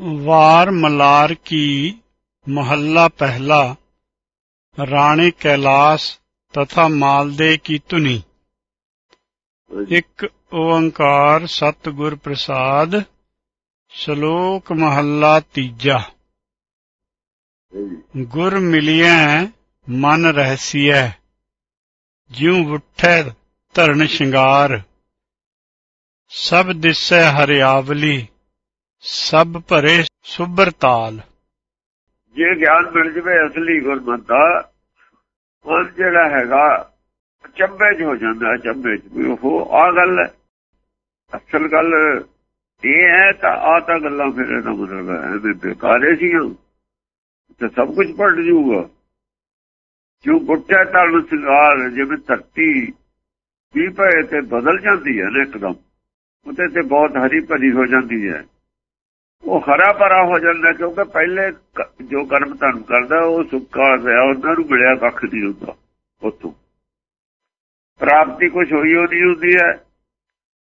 ਵਾਰ ਮਲਾਰ ਕੀ ਮਹੱਲਾ ਪਹਿਲਾ, ਰਾਣੇ ਕੈਲਾਸ ਤਥਾ ਮਾਲਦੇ ਕੀ ਧੁਨੀ। ਇੱਕ ਓੰਕਾਰ ਸਤਿਗੁਰ ਪ੍ਰਸਾਦ, ਸ਼ਲੋਕ ਮਹੱਲਾ ਤੀਜਾ। ਗੁਰ ਮਿਲਿਐ, ਮਨ ਰਹਿਸੀਐ, ਜਿਉ ਉੱਠੈ ਧਰਨ ਸ਼ਿੰਗਾਰ। ਸਭ ਦਿਸੈ ਹਰਿਆਵਲੀ ਸਭ ਭਰੇ ਸੁਭਰ ਤਾਲ ਜੇ ਗਿਆਨ ਮਿਲ ਜਵੇ ਅਸਲੀ ਗੁਰਮਤਿ ਦਾ ਉਹ ਜਿਹੜਾ ਹੈਗਾ ਚੱਬੇ 'ਚ ਹੋ ਜਾਂਦਾ ਚੱਬੇ 'ਚ ਵੀ ਉਹ ਆ ਗੱਲ ਹੈ ਅਸਲ ਗੱਲ ਇਹ ਹੈ ਤਾਂ ਆ ਤਾਂ ਗੱਲਾਂ ਫਿਰ ਇਹਦਾ ਮਤਲਬ ਹੈ ਵੀ ਬੇਕਾਰੇ ਸੀ ਤੇ ਸਭ ਕੁਝ ਪੜ ਜੂਗਾ ਜੋ ਗੁੱਟਿਆ ਤਲ ਸਿਗਾਰ ਜਿਵੇਂ ਧਰਤੀ ਵੀ ਪਏ ਤੇ ਬਦਲ ਜਾਂਦੀ ਹੈ ਨਾ ਇੱਕਦਮ ਉਤੇ ਤੇ ਬਹੁਤ ਹਰੀ ਭਰੀ ਹੋ ਜਾਂਦੀ ਹੈ ਉਹ ਹਰਾ ਭਰਾ ਹੋ ਜਾਂਦਾ ਕਿਉਂਕਿ ਪਹਿਲੇ ਜੋ ਕਰਮ ਧਰਮ ਕਰਦਾ, ਉਹ ਸੁੱਕਾ ਹੋਇਆ, ਉਹਨਾਂ ਨੂੰ ਮਿਲਿਆ ਕੱਖ ਨਹੀਂ ਹੁੰਦਾ ਉਤੋਂ ਪ੍ਰਾਪਤੀ ਕੁਝ ਹੋਈ ਹੋਣੀ ਹੁੰਦੀ ਹੈ।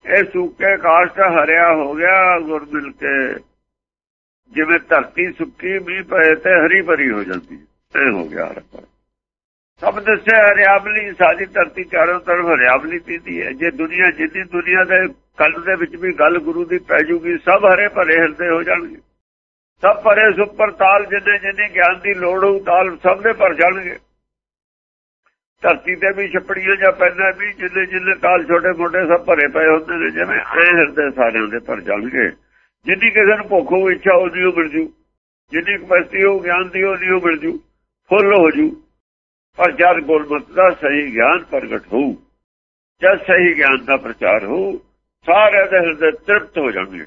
ਇਹ ਸੁੱਕੇ ਕਾਸ਼ਟ ਹਰਿਆ ਹੋ ਗਿਆ, ਗੁਰ ਮਿਲ ਕੇ। ਜਿਵੇਂ ਧਰਤੀ ਸੁੱਕੀ ਵੀ ਪਏ ਤੇ ਹਰੀ ਭਰੀ ਹੋ ਜਾਂਦੀ ਇਹ ਹੋ ਗਿਆ ਹਰ ਸਭ ਦੱਸਿਆ, ਹਰਿਆਵਲੀ ਸਾਡੀ ਧਰਤੀ ਚਾਰੋਂ ਤਰਫ ਹਰਿਆਵਲੀ ਪੀਦੀ ਹੈ। ਜੇ ਦੁਨੀਆ ਜਿੱਦੀ ਦੁਨੀਆ ਦੇ ਕੱਲ ਦੇ ਵਿੱਚ ਵੀ ਗੱਲ ਗੁਰੂ ਦੀ ਪੈ ਜੂਗੀ, ਸਭ ਹਰੇ ਭਰੇ ਹਿਰਦੇ ਹੋ ਜਾਣਗੇ। ਸਭ ਭਰੇ ਸੁਪਰ ਤਾਲ ਜਿੰਨੇ ਜਿੰਨੇ ਗਿਆਨ ਦੀ ਲੋੜ ਹੋਊ, ਤਾਲ ਸਭ ਦੇ ਭਰ ਜਾਣਗੇ। ਧਰਤੀ ਤੇ ਵੀ ਛਪੜੀਆਂ ਜਾਂ ਪੈਂਦਾ ਵੀ, ਜਿੰਨੇ ਜਿੰਨੇ ਤਾਲ ਛੋਟੇ ਮੋਟੇ ਸਭ ਭਰੇ ਪਏ ਹੁੰਦੇ ਨੇ, ਜਿਵੇਂ ਐ ਹਿਰਦੇ ਸਾਰਿਆਂ ਦੇ ਭਰ ਜਾਣਗੇ। ਜਿੰਨੀ ਕਿਸੇ ਨੂੰ ਭੁੱਖ ਹੋ ਇੱਛਾ ਉਹਦੀ ਉਹ ਮਿਲ ਜੂ। ਜਿੰਨੀ ਕਪੈਸਿਟੀ ਹੋ ਗਿਆਨ ਦੀ ਉਹਦੀ ਉਹ ਮਿਲ ਜੂ। ਫੁੱਲ ਹੋ ਜੂ। ਪਰ ਜਦ ਗੁਰਮਤ ਦਾ ਸਹੀ ਗਿਆਨ ਪ੍ਰਗਟ ਹੋਊ, ਜਦ ਸਹੀ ਗਿਆਨ ਦਾ ਪ੍ਰਚਾਰ ਹੋ ਸਾਰੇ ਦੇ ਹਿਰਦੇ ਤ੍ਰਿਪਤ ਹੋ ਜਾਣਗੇ।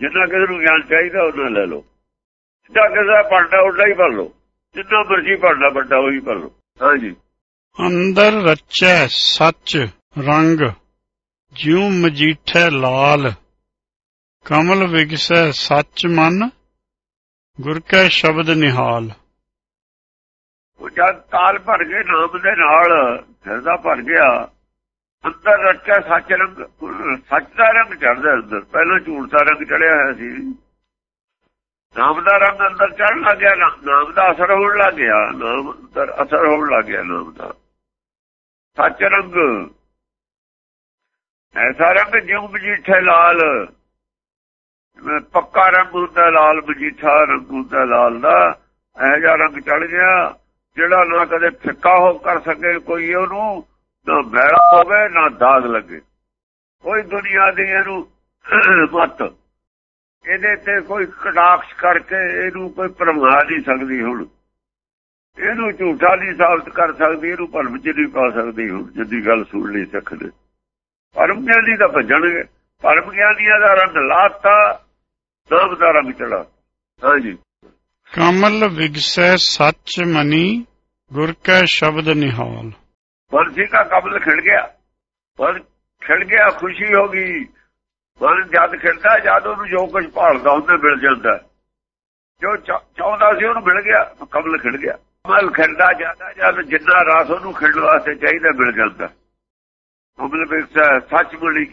ਜਿੰਨਾ ਕਿਸੇ ਨੂੰ ਗਿਆਨ ਚਾਹੀਦਾ, ਉਹਨਾਂ ਲੈ ਲਓ। ਜਿੱਦਾਂ ਕਿਸੇ ਪੜਦਾ ਉੱਡਾ ਹੀ ਪੜ ਲਓ। ਜਿੰਨਾ ਮਰਜ਼ੀ ਪੜਦਾ ਵੱਡਾ ਉਹੀ ਪੜ ਲਓ। ਹਾਂਜੀ। ਅੰਦਰ ਰਚੈ ਸੱਚ ਰੰਗ, ਜਿਉ ਮਜੀਠੈ ਲਾਲ। ਕਮਲ ਵਿਗਸੈ ਸੱਚ ਮਨ, ਗੁਰ ਕੈ ਸ਼ਬਦ ਨਿਹਾਲ। ਉਹ ਜਦ ਤਾਲ ਭਰ ਗਏ ਨਾਮ ਦੇ ਨਾਲ ਹਿਰਦਾ ਭਰ ਗਿਆ, ਅੰਦਰ ਰੱਖਿਆ ਸੱਚ ਰੰਗ, ਸੱਚ ਦਾ ਰੰਗ ਚੜਦਾ ਅੰਦਰ। ਪਹਿਲਾਂ ਝੂਠ ਦਾ ਰੰਗ ਚੜਿਆ ਹੋਇਆ ਸੀ। ਨਾਮ ਦਾ ਰੰਗ ਅੰਦਰ ਚੜਨ ਲੱਗ ਗਿਆ ਨਾਮ ਦਾ ਅਸਰ ਹੋਣ ਲੱਗ ਗਿਆ। ਨਾਮ ਅੰਦਰ ਅਸਰ ਹੋਣ ਲੱਗ ਗਿਆ, ਨਾਮ ਦਾ। ਸੱਚ ਰੰਗ। ਐਸਾ ਰੰਗ ਜਿਉਂ ਮਜੀਠੇ ਲਾਲ। ਪੱਕਾ ਰੰਗ ਹੁੰਦਾ, ਲਾਲ ਮਜੀਠਾ ਰੰਗ ਹੁੰਦਾ, ਲਾਲ ਦਾ। ਇਹ ਜਿਹਾ ਰੰਗ ਚੜ ਗਿਆ। ਜਿਹੜਾ ਨਾ ਕਦੇ ਫਿੱਕਾ ਹੋ ਕਰ ਸਕੇ ਕੋਈ ਉਹਨੂੰ, ਨਾ ਮੈਲਾ ਹੋਵੇ, ਨਾ ਦਾਗ ਲੱਗੇ। ਕੋਈ ਦੁਨੀਆ ਦੀ ਇਹਨੂੰ ਮਤ। ਇਹਦੇ ਤੇ ਕੋਈ ਕਟਾਕਸ਼ ਕਰਕੇ ਇਹਨੂੰ ਕੋਈ ਪਰਮਾ ਨਹੀਂ ਸਕਦੀ ਹੁਣ। ਇਹਨੂੰ ਝੂਠਾ ਨਹੀਂ ਸਾਬਤ ਕਰ ਸਕਦੀ, ਇਹਨੂੰ ਭਰਮ ਚ ਨਹੀਂ ਪਾ ਸਕਦੀ ਹੁਣ, ਜਿੱਦੀ ਗੱਲ ਸੁਣ ਲਈ ਸਕਦੇ ਪਰਮ ਗਿਆਨੀ ਦਾ ਭਜਣਗੇ। ਪਰਮ ਗਿਆਨੀਆਂ ਦਾ ਰੰਗ ਲਾਤਾ ਨਾਮ ਦਾ ਰੰਗ ਚੜਾ ਹਾਂਜੀ। ਕਮਲ ਵਿਗਸੈ ਸੱਚ ਮਨੀ, ਗੁਰ ਕੈ ਸ਼ਬਦ ਨਿਹਾਲ। ਬੰਸੀ ਦਾ ਕਮਲ ਖਿੜ ਗਿਆ। ਪਰ ਖਿੜ ਗਿਆ, ਖੁਸ਼ੀ ਹੋ ਗਈ। ਮਨ ਜਦ ਖਿੜਦਾ, ਜਦ ਉਹਨੂੰ ਜੋ ਕੁਝ ਭਾਲਦਾ, ਉਹਦੇ ਮਿਲ ਜਾਂਦਾ। ਜੋ ਚਾਹੁੰਦਾ ਸੀ ਉਹਨੂੰ ਮਿਲ ਗਿਆ, ਕਮਲ ਖਿੜ ਗਿਆ। ਕਮਲ ਖਿੜਦਾ ਜਾਂਦਾ, ਜਦ ਜਿੰਨਾ ਰਾਸ ਉਹਨੂੰ ਖਿੜਨ ਵਾਸਤੇ ਚਾਹੀਦਾ, ਮਿਲ ਜਾਂਦਾ। ਕਮਲ ਵਿੱਚ ਸੱਚ ਬੋਲੀ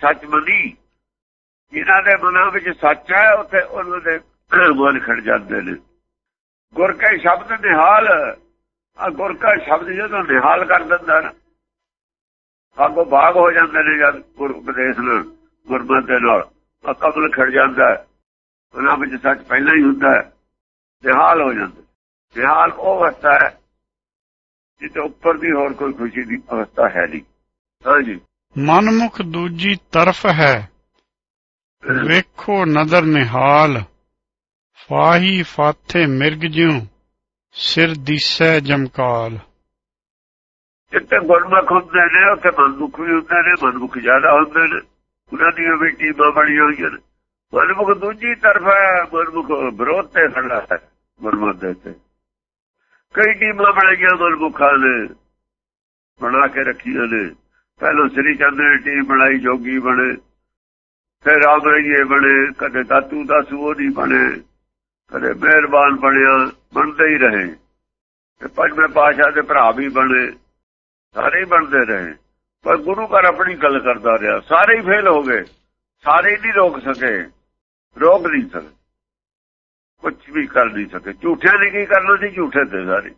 ਸੱਚ ਮੰਨੀ। ਇਹਨਾਂ ਦੇ ਮਨਾਂ ਵਿੱਚ ਸੱਚ ਹੈ, ਉੱਥੇ ਉਹਨਾਂ ਦੇ ਮਨ ਖੜ ਜਾਂਦੇ ਨੇ। ਗੁਰ ਕੇ ਸ਼ਬਦ ਨਿਹਾਲ ਆ ਗੁਰ ਕਾ ਸ਼ਬਦ ਜਦੋਂ ਨਿਹਾਲ ਕਰ ਦਿੰਦਾ ਨਾ। ਆਗੋ ਬਾਗ ਹੋ ਜਾਂਦੇ ਨੇ ਜਦ ਗੁਰ ਉਪਦੇਸ਼ ਨਾਲ, ਗੁਰਮਤਿ ਦੇ ਨਾਲ। ਆ ਕਬਲ ਖੜ ਜਾਂਦਾ ਉਹਨਾਂ ਵਿੱਚ ਸੱਚ ਪਹਿਲਾਂ ਹੀ ਹੁੰਦਾ ਹੈ। ਨਿਹਾਲ ਹੋ ਜਾਂਦਾ ਨਿਹਾਲ ਉਹ ਅਵਸਥਾ ਹੈ ਜਿੱਤੇ ਉੱਪਰ ਦੀ ਹੋਰ ਕੋਈ ਖੁਸ਼ੀ ਦੀ ਅਵਸਥਾ ਹੈ ਨਹੀਂ। ਹਾਂਜੀ। ਮਨਮੁਖ ਦੂਜੀ ਤਰਫ ਹੈ। ਵੇਖੋ ਨਦਰ ਨਿਹਾਲ। ਫਾਹੀ ਫਾਥੇ ਮਿਰਗ ਜਿਉ, ਸਿਰ ਦਿਸੈ ਜਮਕਾਲ। ਜਿੱਤੇ ਗੁਰਮੁਖ ਹੁੰਦੇ ਨੇ, ਉੱਥੇ ਮਨਮੁਖ ਵੀ ਹੁੰਦੇ ਨੇ, ਮਨਮੁਖ ਜ਼ਿਆਦਾ ਹੁੰਦੇ ਨੇ। ਉਹਨਾਂ ਦੀਆਂ ਵੀ ਟੀਮਾਂ ਬਣੀਆਂ ਹੋਈਆਂ ਨੇ। ਮਨਮੁਖ ਦੂਜੀ ਤਰਫ ਹੈ, ਮਨਮੁਖ ਵਿਰੋਧ ਤੇ ਖੜਾ ਹੈ ਮਨਮੁਖ ਦੇ ਤੇ ਕਈ ਟੀਮਾਂ ਬਣਾਈਆਂ ਮਨਮੁਖਾਂ ਨੇ, ਬਣਾ ਕੇ ਰੱਖੀਆਂ ਨੇ। ਪਹਿਲਾਂ ਸ੍ਰੀ ਚੰਦ ਨੇ ਟੀਮ ਬਣਾਈ, ਜੋਗੀ ਬਣੇ। ਫਿਰ ਰਾਮ ਰਈਏ ਬਣੇ, ਕਦੇ ਦਾਤੂ ਦਾਸੂ ਦਾ ਸੂਰੀ ਬਣੇ। ਕਦੇ ਮਿਹਰਬਾਨ ਬਣਿਆ, ਬਣਦੇ ਹੀ ਰਹੇ। ਤੇ ਪੰਜਵੇਂ ਪਾਸ਼ਾ ਦੇ ਭਰਾ ਵੀ ਬਣੇ, ਸਾਰੇ ਬਣਦੇ ਰਹੇ। ਪਰ ਗੁਰੂ ਘਰ ਆਪਣੀ ਗੱਲ ਕਰਦਾ ਰਿਹਾ, ਸਾਰੇ ਹੀ ਫੇਲ ਹੋ ਗਏ, ਸਾਰੇ ਹੀ ਨਹੀਂ ਰੋਕ ਸਕੇ, ਰੋਕ ਨਹੀਂ ਸਕੇ। ਕੁਝ ਵੀ ਕਰ ਨਹੀਂ ਸਕੇ। ਝੂਠਿਆਂ ਨੇ ਕੀ ਕਰਨਾ ਸੀ? ਝੂਠੇ ਤੇ ਸਾਰੇ।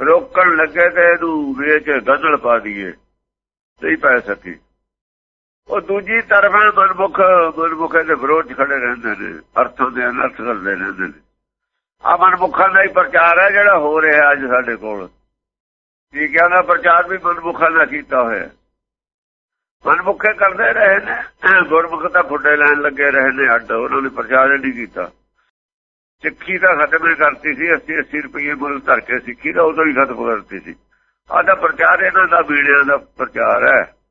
ਰੋਕਣ ਲੱਗੇ ਤੇ ਇਹਨੂੰ ਵੇਚ ਗਦਲ ਪਾ ਦਈਏ, ਨਹੀਂ ਪੈ ਸਕੀ। ਉਹ ਦੂਜੀ ਤਰਫ ਮਨਮੁਖ ਮਨਮੁਖ ਦੇ ਵਿਰੋਧ ਖੜੇ ਰਹਿੰਦੇ ਨੇ, ਅਰਥਾਂ ਦੇ ਅਨਰਥ ਕਰਦੇ ਰਹਿੰਦੇ ਨੇ। ਆ ਮਨਮੁਖਾਂ ਦਾ ਹੀ ਪ੍ਰਚਾਰ ਹੈ ਜਿਹੜਾ ਹੋ ਰਿਹਾ ਅੱਜ ਸਾਡੇ ਕੋਲ। ਠੀਕ ਹੈ ਦਾ ਪ੍ਰਚਾਰ ਵੀ ਮਨਮੁਖਾਂ ਦਾ ਕੀਤਾ ਹੋਇਆ। ਮਨਮੁਖੇ ਕਰਦੇ ਰਹੇ ਨੇ ਗੁਰਮੁਖ ਤਾਂ ਫੁੱਡੇ ਲੈਣ ਲੱਗੇ ਰਹੇ ਨੇ ਅੱਡ, ਉਹਨਾਂ ਨੇ ਪ੍ਰਚਾਰ ਨਹੀਂ ਕੀਤਾ। ਸਿੱਖੀ ਤਾਂ ਖਤਮ ਕਰਤੀ ਸੀ 80 80 ਰੁਪਏ ਮੁੱਲ ਧਰ ਕੇ ਸਿੱਖੀ ਦਾ ਉਦੋਂ ਹੀ ਖਤਮ ਕਰਤੀ ਸੀ। ਆਦਾ ਪ੍ਰਚਾਰ ਇਹਨਾਂ ਦਾ, ਬੀੜਿਆਂ ਦਾ ਪ੍ਰਚਾਰ ਹੈ।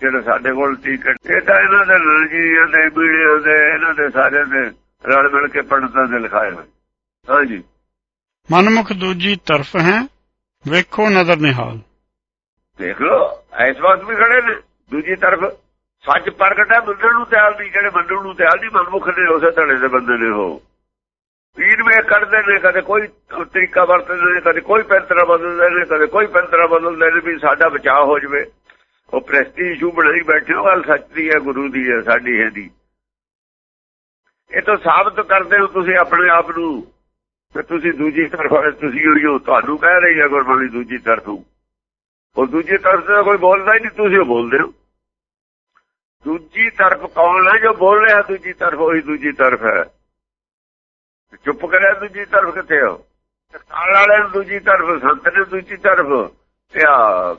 ਜਿਹੜਾ ਸਾਡੇ ਕੋਲ ਟਿਕਟ ਇਹ ਤਾਂ ਇਹਨਾਂ ਦੇ ਰਣਜੀਆਂ ਦੇ ਬੀੜਿਆਂ ਦੇ ਇਹਨਾਂ ਦੇ ਸਾਰੇ ਦੇ ਰਲ ਮਿਲ ਕੇ ਪੰਡਤਾਂ ਦੇ ਲਿਖਾਏ ਹੋਏ। ਹਾਂਜੀ। ਮਨਮੁਖ ਦੂਜੀ ਤਰਫ ਹੈ ਵੇਖੋ ਨਜ਼ਰ ਨਿਹਾਲ। ਦੇਖ ਲਓ ਇਸ ਵਕਤ ਵੀ ਖੜੇ ਨੇ ਦੂਜੀ ਤਰਫ। ਸੱਚ ਪ੍ਰਗਟ ਹੈ ਮੰਨਣ ਨੂੰ ਤਿਆਰ ਨਹੀਂ ਜਿਹੜੇ ਮੰਨਣ ਨੂੰ ਤਿਆਰ ਨਹੀਂ ਮਨਮੁਖ ਨੇ ਉਸੇ ਧੜੇ ਦੇ ਬੰਦੇ ਨੇ ਹੋ ਵੀਰ ਮੇ ਕਰਦੇ ਨੇ ਕਦੇ ਕੋਈ ਤਰੀਕਾ ਵਰਤਦੇ ਨੇ ਕਦੇ ਕੋਈ ਪੈਂਤਰਾ ਬਦਲਦੇ ਨੇ ਕਦੇ ਕੋਈ ਪੈਂਤਰਾ ਬਦਲਦੇ ਨੇ ਵੀ ਸਾਡਾ ਬਚਾਅ ਹੋ ਜਵੇ। ਉਹ ਪ੍ਰੈਸਟੀਜ ਇਸ਼ੂ ਬਣਾਈ ਬੈਠੇ ਹੋ, ਗੱਲ ਸੱਚ ਦੀ ਹੈ, ਗੁਰੂ ਦੀ ਹੈ, ਸਾਡੀ ਹੈ ਦੀ ਇਹ ਤਾਂ ਸਾਬਤ ਕਰਦੇ ਹੋ ਤੁਸੀਂ ਆਪਣੇ ਆਪ ਨੂੰ। ਕਿ ਤੁਸੀਂ ਦੂਜੀ ਤਰਫ ਤੁਸੀਂ ਹੋ ਤੁਹਾਨੂੰ ਕਹਿ ਰਹੀ ਹੈ ਗੁਰਬਾਣੀ ਦੂਜੀ ਤਰਫ ਉਹ ਦੂਜੀ ਤਰਫ ਤੇ ਕੋਈ ਬੋਲਦਾ ਹੀ ਨਹੀਂ, ਤੁਸੀਂ ਬੋਲਦੇ ਹੋ। ਦੂਜੀ ਤਰਫ ਕੌਣ ਹੈ ਜੋ ਬੋਲ ਰਿਹਾ, ਦੂਜੀ ਤਰਫ ਉਹੀ ਦੂਜੀ ਤਰਫ ਹੈ। ਚੁੱਪ ਕਰਿਆ, ਦੂਜੀ ਤਰਫ ਕਿੱਥੇ ਹੋ ਕਾਲ ਵਾਲੇ ਨੂੰ ਦੂਜੀ ਤਰਫ, ਸੰਤ ਨੇ ਦੂਜੀ ਤਰਫ। ਤੇ ਆ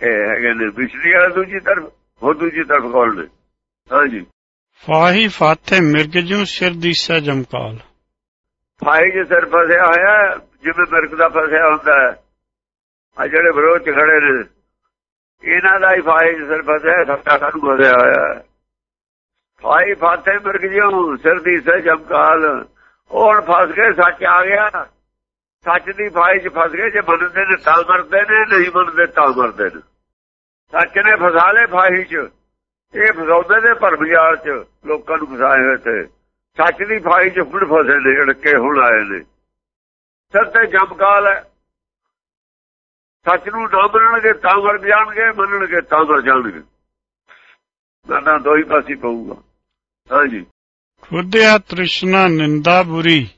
ਇਹ ਹੈਗੇ ਨੇ ਬਿਸ਼ਰੀ ਵਾਲੇ ਦੂਜੀ ਤਰਫ ਉਹ ਦੂਜੀ ਤਰਫ ਕੌਣ ਨੇ ਹਾਂਜੀ। ਫਾਹੀ ਫਾਥੇ ਮਿਰਗ ਜੂ ਸਿਰ ਦੀਸਾ ਜਮਕਾਲ ਫਾਹੀ ਜੇ ਸਿਰ ਫਸਿਆ ਹੋਇਆ ਜਿਵੇਂ ਮਿਰਗ ਦਾ ਫਸਿਆ ਹੁੰਦਾ ਹੈ। ਆ ਜਿਹੜੇ ਵਿਰੋਧ ਚ ਖੜੇ ਨੇ ਇਹਨਾਂ ਦਾ ਹੀ ਫਾਹੀ ਸਿਰ ਫਸਿਆ ਸੱਤਾ ਕਾਹਨੂੰ ਫਸਿਆ ਹੋਇਆ ਫਾਈ ਫਾਤੇ ਮਿਰਗ ਜਿਉ ਸਿਰ ਦੀ ਸੇ ਜਮਕਾਲ ਉਹ ਹੁਣ ਫਸ ਗਏ ਸੱਚ ਆ ਗਿਆ। ਸੱਚ ਦੀ ਫਾਈ 'ਚ ਫਸ ਗਏ, ਜੇ ਮੰਨਦੇ ਨੇ ਤਾਂ ਮਰਦੇ ਨੇ, ਨਹੀਂ ਮੰਨਦੇ ਤਾਂ ਮਰਦੇ ਨੇ। ਸੱਚ ਨੇ ਫਸਾ ਲੇ ਫਾਹੀ 'ਚ, ਇਹ ਫਸਾਉਂਦੇ ਨੇ ਭਰਮਜਾਲ 'ਚ, ਲੋਕਾਂ ਨੂੰ ਫਸਾਏ ਹੋਏ ਤੇ। ਸੱਚ ਦੀ ਫਾਹੀ 'ਚ ਫੁੱਟ ਫਸੇ ਨੇ ਢੜਕੇ ਹੁਣ ਆਏ ਨੇ। ਸਿਰ ਤੇ ਜਮਕਾਲ ਹੈ। ਸੱਚ ਨੂੰ ਨਾ ਮੰਨਣਗੇ, ਤਾਂ ਮਰ ਜਾਣਗੇ, ਮੰਨਣਗੇ, ਤਾਂ ਮਰ ਜਾਣਗੇ। ਨਾ ਦੋ ਹੀ ਪਾਸੇ ਪਊਗਾ। ਹਾਂਜੀ। ਖੁਦਿਆ ਤ੍ਰਿਸ਼ਨਾ, ਨਿੰਦਾ ਬੁਰੀ।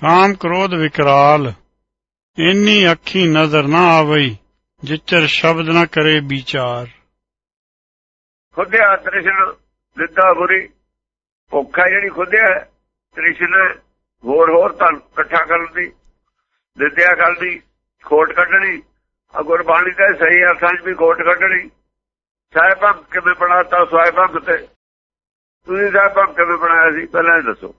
ਕਾਮ ਕ੍ਰੋਧ ਵਿਕਰਾਲ, ਇੰਨੀ ਅੱਖੀ ਨਜ਼ਰ ਨਾ ਆਵਈ, ਜਿਚਰ ਸ਼ਬਦ ਨਾ ਕਰੇ ਵਿਚਾਰ। ਖੁਦਿਆ ਤ੍ਰਿਸ਼ਨਾ ਨਿੰਦਾ ਬੁਰੀ। ਭੁੱਖਾ ਜਿਹੜੀ ਖੁਦਿਆ ਤ੍ਰਿਸ਼ਨਾ ਹੋਰ ਹੋਰ ਤਾਂ ਇਕੱਠਾ ਕਰਨ ਦੀ ਨਿੰਦਿਆ ਕਰਦੀ ਖੋਟ ਕੱਢਣੀ। ਆ ਗੁਰਬਾਣੀ ਦਾ ਸਹੀ ਅਰਥਾਂ 'ਚ ਵੀ ਖੋਟ ਕੱਢਣੀ। ਸਾਹਿਬਾਂ ਕਿਵੇਂ ਬਣਾਤਾ, ਸਾਹਿਬਾਂ ਤੇ। ਤੁਸੀਂ ਸਾਹਿਬਾਂ ਕਿਵੇਂ ਬਣਾਇਆ ਸੀ? ਪਹਿਲਾਂ ਇਹ ਦੱਸੋ।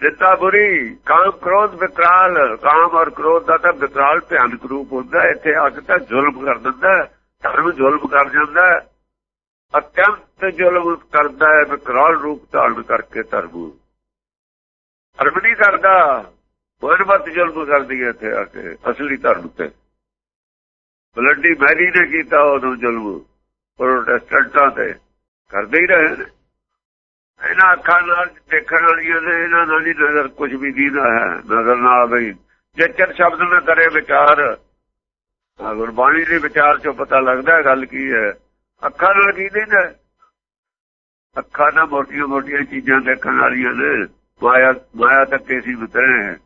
ਦਿੱਤਾ ਬੁਰੀ, ਕਾਮ ਕ੍ਰੋਧ ਵਿਕਰਾਲ, ਕਾਮ ਔਰ ਕ੍ਰੋਧ ਦਾ ਤਾਂ ਵਿਕਰਾਲ ਭਿਆਨਕ ਰੂਪ ਹੁੰਦਾ ਇੱਥੇ ਆ ਤਾਂ ਜ਼ੁਲਮ ਕਰ ਦਿੰਦਾ ਧਰਮ ਜ਼ੁਲਮ ਕਰ ਜਾਂਦਾ ਅਤਿਅੰਤ ਜ਼ੁਲਮ ਕਰਦਾ ਹੈ, ਵਿਕਰਾਲ ਰੂਪ ਧਾਰਨ ਕਰਕੇ ਧਰਮ। ਧਰਮ ਨਹੀਂ ਕਰਦਾ ਬਹੁਤ ਜ਼ੁਲਮ ਕਰਦੀ ਹੈ ਇੱਥੇ ਆ ਕੇ, ਅਸਲੀ ਧਰਮ ਤੇ। ਬਲੱਡੀ ਮੈਰੀ ਨੇ ਕੀਤਾ ਉਦੋਂ ਜ਼ੁਲਮ ਪ੍ਰੋਟੈਸਟੈਂਟਾਂ ਤੇ। ਕਰਦੇ ਹੀ ਰਹੇ ਇਹਨਾਂ ਅੱਖਾਂ ਨਾਲ ਦੇਖਣ ਵਾਲੀਆਂ ਨੇ ਇਹਨਾਂ ਨਾਲ ਹੀ ਨਜ਼ਰ ਕੁਝ ਵੀ ਦੀਦਾ ਹੈ, ਨਜ਼ਰ ਨਾਲ ਆਵੇ। ਜੇ ਚਰ ਸ਼ਬਦ ਨਾ ਕਰੇ ਵਿਚਾਰ ਗੁਰਬਾਣੀ ਦੇ ਵਿਚਾਰ ਚੋਂ ਪਤਾ ਲੱਗਦਾ ਗੱਲ ਕੀ ਹੈ। ਅੱਖਾਂ ਨਾਲ ਕੀ ਦੇਣਾ ਅੱਖਾਂ ਨਾਲ ਮੋਟੀਆਂ ਮੋਟੀਆਂ ਚੀਜ਼ਾਂ ਦੇਖਣ ਵਾਲੀਆਂ ਨੇ। ਮਾਇਆ ਮਾਇਆ ਤੱਕ ਸੀ ਉਤਰੇ ਹੈ।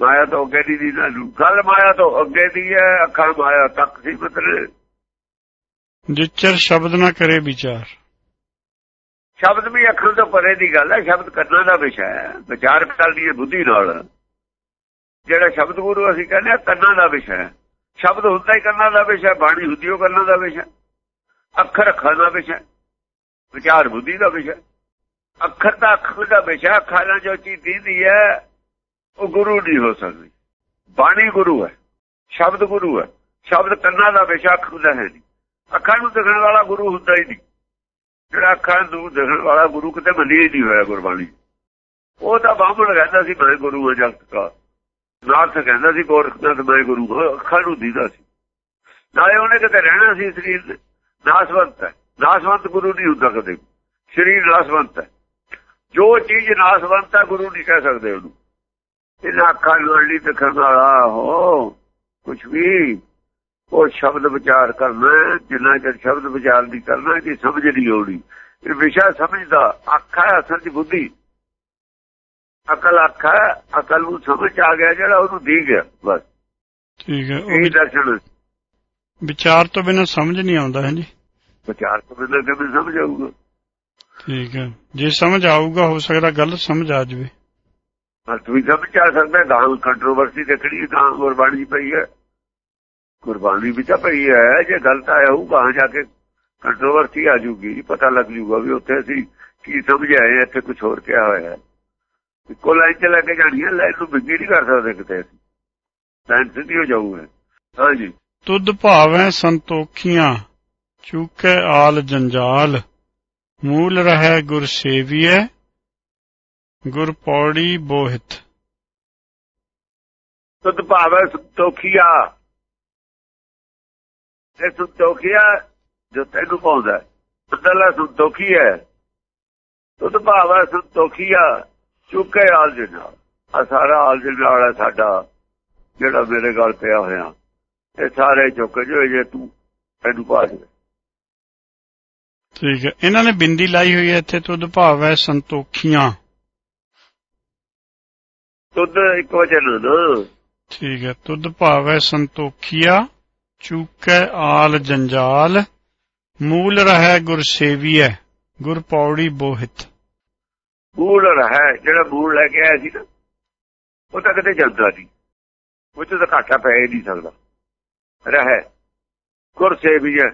ਮਾਇਆ ਤੋਂ ਅੱਗੇ ਦੀ ਦੀ ਗੱਲ ਮਾਇਆ ਤੋਂ ਅੱਗੇ ਦੀ ਹੈ, ਅੱਖਾਂ ਮਾਇਆ ਤੱਕ ਸੀ ਉਤਰੇ ਜਿਚਰ ਸ਼ਬਦ ਨਾ ਕਰੇ ਵਿਚਾਰ। ਸ਼ਬਦ ਵੀ ਅੱਖਾਂ ਤੋਂ ਪਰੇ ਦੀ ਗੱਲ ਹੈ, ਸ਼ਬਦ ਕਰਨਾ ਦਾ ਵਿਸ਼ਾ ਹੈ। ਵਿਚਾਰ ਕਰਦੀ ਹੈ ਬੁੱਧੀ ਨਾਲ। ਜਿਹੜਾ ਸ਼ਬਦ ਗੁਰੂ ਅਸੀਂ ਕਹਿੰਦੇ ਆ ਕੰਨਾਂ ਦਾ ਵਿਸ਼ਾ ਹੈ। ਸ਼ਬਦ ਹੁੰਦਾ ਹੀ ਕੰਨਾਂ ਦਾ ਵਿਸ਼ਾ ਬਾਣੀ ਹੁੰਦੀ ਉਹ ਕੰਨਾਂ ਦਾ ਵਿਸ਼ਾ ਅੱਖਰ ਅੱਖਾਂ ਦਾ ਵਿਸ਼ਾ ਵਿਚਾਰ ਬੁੱਧੀ ਦਾ ਵਿਸ਼ਾ ਅੱਖਰ ਤਾਂ ਅੱਖ ਦਾ ਵਿਸ਼ਾ ਅੱਖਾਂ ਨਾਲ ਜੋ ਚੀਜ਼ ਦੀਦੀ ਹੈ, ਉਹ ਗੁਰੂ ਨਹੀਂ ਹੋ ਸਕਦੀ। ਬਾਣੀ ਗੁਰੂ ਹੈ, ਸ਼ਬਦ ਗੁਰੂ ਹੈ। ਸ਼ਬਦ ਕੰਨਾਂ ਦਾ ਵਿਸ਼ਾ ਅੱਖ ਦਾ ਹੈ ਨਹੀਂ। ਅੱਖਾਂ ਨੂੰ ਦਿਖਣ ਵਾਲਾ ਗੁਰੂ ਹੁੰਦਾ ਹੀ ਨਹੀਂ। ਜਿਹੜਾ ਅੱਖਾਂ ਨੂੰ ਦੇਖਣ ਵਾਲਾ ਗੁਰੂ ਕਿਤੇ ਮੰਨਿਆ ਨਹੀਂ ਹੋਇਆ ਗੁਰਬਾਣੀ। ਉਹ ਤਾਂ ਬਾਹਮਣ ਕਹਿੰਦਾ ਸੀ, ਮੈਂ ਗੁਰੂ ਹਾਂ, ਜਗਤ ਦਾ ਨਾਥ ਕਹਿੰਦਾ ਸੀ ਗੋਰਖਨਾਥ ਮੈਂ ਗੁਰੂ ਅੱਖਾਂ ਨੂੰ ਦੀਦਾ ਸੀ। ਨਾਲੇ ਉਹਨੇ ਕਿਤੇ ਰਹਿਣਾ ਸੀ, ਸਰੀਰ ਨਾਸਵੰਤ ਹੈ। ਨਾਸਵੰਤ ਗੁਰੂ ਨਹੀਂ ਹੁੰਦਾ ਕਦੇ। ਸਰੀਰ ਨਾਸਵੰਤ ਹੈ। ਜੋ ਚੀਜ਼ ਨਾਸਵੰਤ ਹੈ, ਗੁਰੂ ਨਹੀਂ ਕਹਿ ਸਕਦੇ ਉਹਨੂੰ। ਇਹਨਾਂ ਅੱਖਾਂ ਨਾਲ ਨਹੀਂ ਦੇਖਣ ਵਾਲਾ, ਹੋ ਕੁਝ ਵੀ। ਉਹ ਸ਼ਬਦ ਵਿਚਾਰ ਕਰਨਾ ਜਿੰਨਾ ਚਿਰ ਸ਼ਬਦ ਵਿਚਾਰ ਦੀ ਕਰਨਾ ਕਿ ਸਮਝ ਨਹੀਂ ਆਉਣੀ। ਇਹ ਵਿਸ਼ਾ ਸਮਝਦਾ ਅੱਖਾਂ ਅਸਲ ਦੀ ਬੁੱਧੀ। ਅਕਲ ਅੱਖ ਅਕਲ ਨੂੰ ਸਮਝ ਆ ਗਿਆ ਜਿਹੜਾ ਉਹਨੂੰ ਦੀ ਗਿਆ ਬਸ। ਠੀਕ ਹੈ ਉਹ ਦਰਸ਼ਨ ਵਿਚਾਰ ਤੋਂ ਬਿਨਾਂ ਸਮਝ ਨਹੀਂ ਆਉਂਦਾ ਹੈ ਜੀ? ਵਿਚਾਰ ਤੋਂ ਬਿਨਾਂ ਕਿਵੇਂ ਸਮਝ ਆਊਗਾ? ਠੀਕ ਹੈ। ਜੇ ਸਮਝ ਆਊਗਾ ਹੋ ਸਕਦਾ ਗਲਤ ਸਮਝ ਆ ਜਾਵੇ। ਹਾਂ ਤੁਸੀਂ ਸਮਝ ਆ ਸਕਦਾ ਗਾਂ ਕੰਟਰੋਵਰਸੀ ਦੇਖਣੀ ਗਾਂ ਗੁਰਬਾਣੀ ਪਈ ਹੈ। ਗੁਰਬਾਣੀ ਵੀ ਤਾਂ ਪਈ ਹੈ ਜੇ ਗਲਤ ਆਇਆ ਹੋਊ ਗਾਂ ਜਾ ਕੇ ਕੰਟਰੋਵਰਸੀ ਆ ਜੂਗੀ ਪਤਾ ਲੱਗ ਜੂਗਾ ਵੀ ਉੱਥੇ ਅਸੀਂ ਕੀ ਸਮਝ ਆਏ ਇੱਥੇ ਕੁਝ ਹੋਰ ਕਿਹਾ ਹੋਇਆ ਹੈ ਇੱਕੋ ਲਾਈਨ ਚ ਲੈ ਕੇ ਜਾਣੀ ਹੈ ਲਾਈਨ ਨੂੰ ਬਿੱਗੀ ਨਹੀਂ ਕਰ ਸਕਦੇ ਕਿਤੇ ਅਸੀਂ ਲਾਈਨ ਸਿੱਧੀ ਹੋ ਜਾਊਗਾ ਹਾਂਜੀ ਤੁਧ ਭਾਵੈ ਸੰਤੋਖੀਆਂ ਚੂਕੈ ਆਲ ਜੰਜਾਲ ਮੂਲ ਰਹਿ ਗੁਰ ਸੇਵੀਐ ਗੁਰ ਪੌੜੀ ਬੋਹਿਤ ਤੁਧ ਭਾਵੈ ਸੰਤੋਖੀਆ ਇਹ ਸੰਤੋਖੀਆ ਜੋ ਤੈਨੂੰ ਪਾਉਂਦਾ ਤਦਲਾ ਸੰਤੋਖੀ ਹੈ। ਤੁਧ ਭਾਵੈ ਸੰਤੋਖੀਆ ਚੁੱਕੇ ਆਲ ਨਾਲ। ਆ ਸਾਰਾ ਆਲ ਨਾਲ ਹੈ ਸਾਡਾ ਜਿਹੜਾ ਮੇਰੇ ਗਲ ਪਿਆ ਹੋਇਆ। ਇਹ ਸਾਰੇ ਚੁੱਕ ਜੋ ਜੇ ਤੂੰ ਤੈਨੂੰ ਪਾ ਦੇ। ਠੀਕ ਹੈ। ਇਹਨਾਂ ਨੇ ਬਿੰਦੀ ਲਾਈ ਹੋਈ ਹੈ ਇੱਥੇ ਤੁਧ ਭਾਵੈ ਸੰਤੋਖੀਆਂ। ਤੁਧ ਇੱਕ ਵਚਨ ਠੀਕ ਹੈ। ਤੁਧ ਭਾਵੈ ਸੰਤੋਖੀਆ। ਚੂਕੈ ਆਲ ਜੰਜਾਲ, ਮੂਲ ਰਹਿ ਗੁਰ ਸੇਵੀਐ, ਗੁਰ ਪੌੜੀ ਬੋਹਿਤ। ਮੂਲ ਹੈ ਜਿਹੜਾ ਮੂਲ ਲੈ ਕੇ ਆਇਆ ਸੀ ਨਾ, ਉਹ ਤਾਂ ਕਿਤੇ ਜਾਂਦਾ ਨਹੀਂ। ਉਹ 'ਚ ਤਾਂ ਘਾਟਾ ਪੈ ਹੀ ਨਹੀਂ ਸਕਦਾ। ਰਹਿ, ਗੁਰ ਸੇਵੀਏ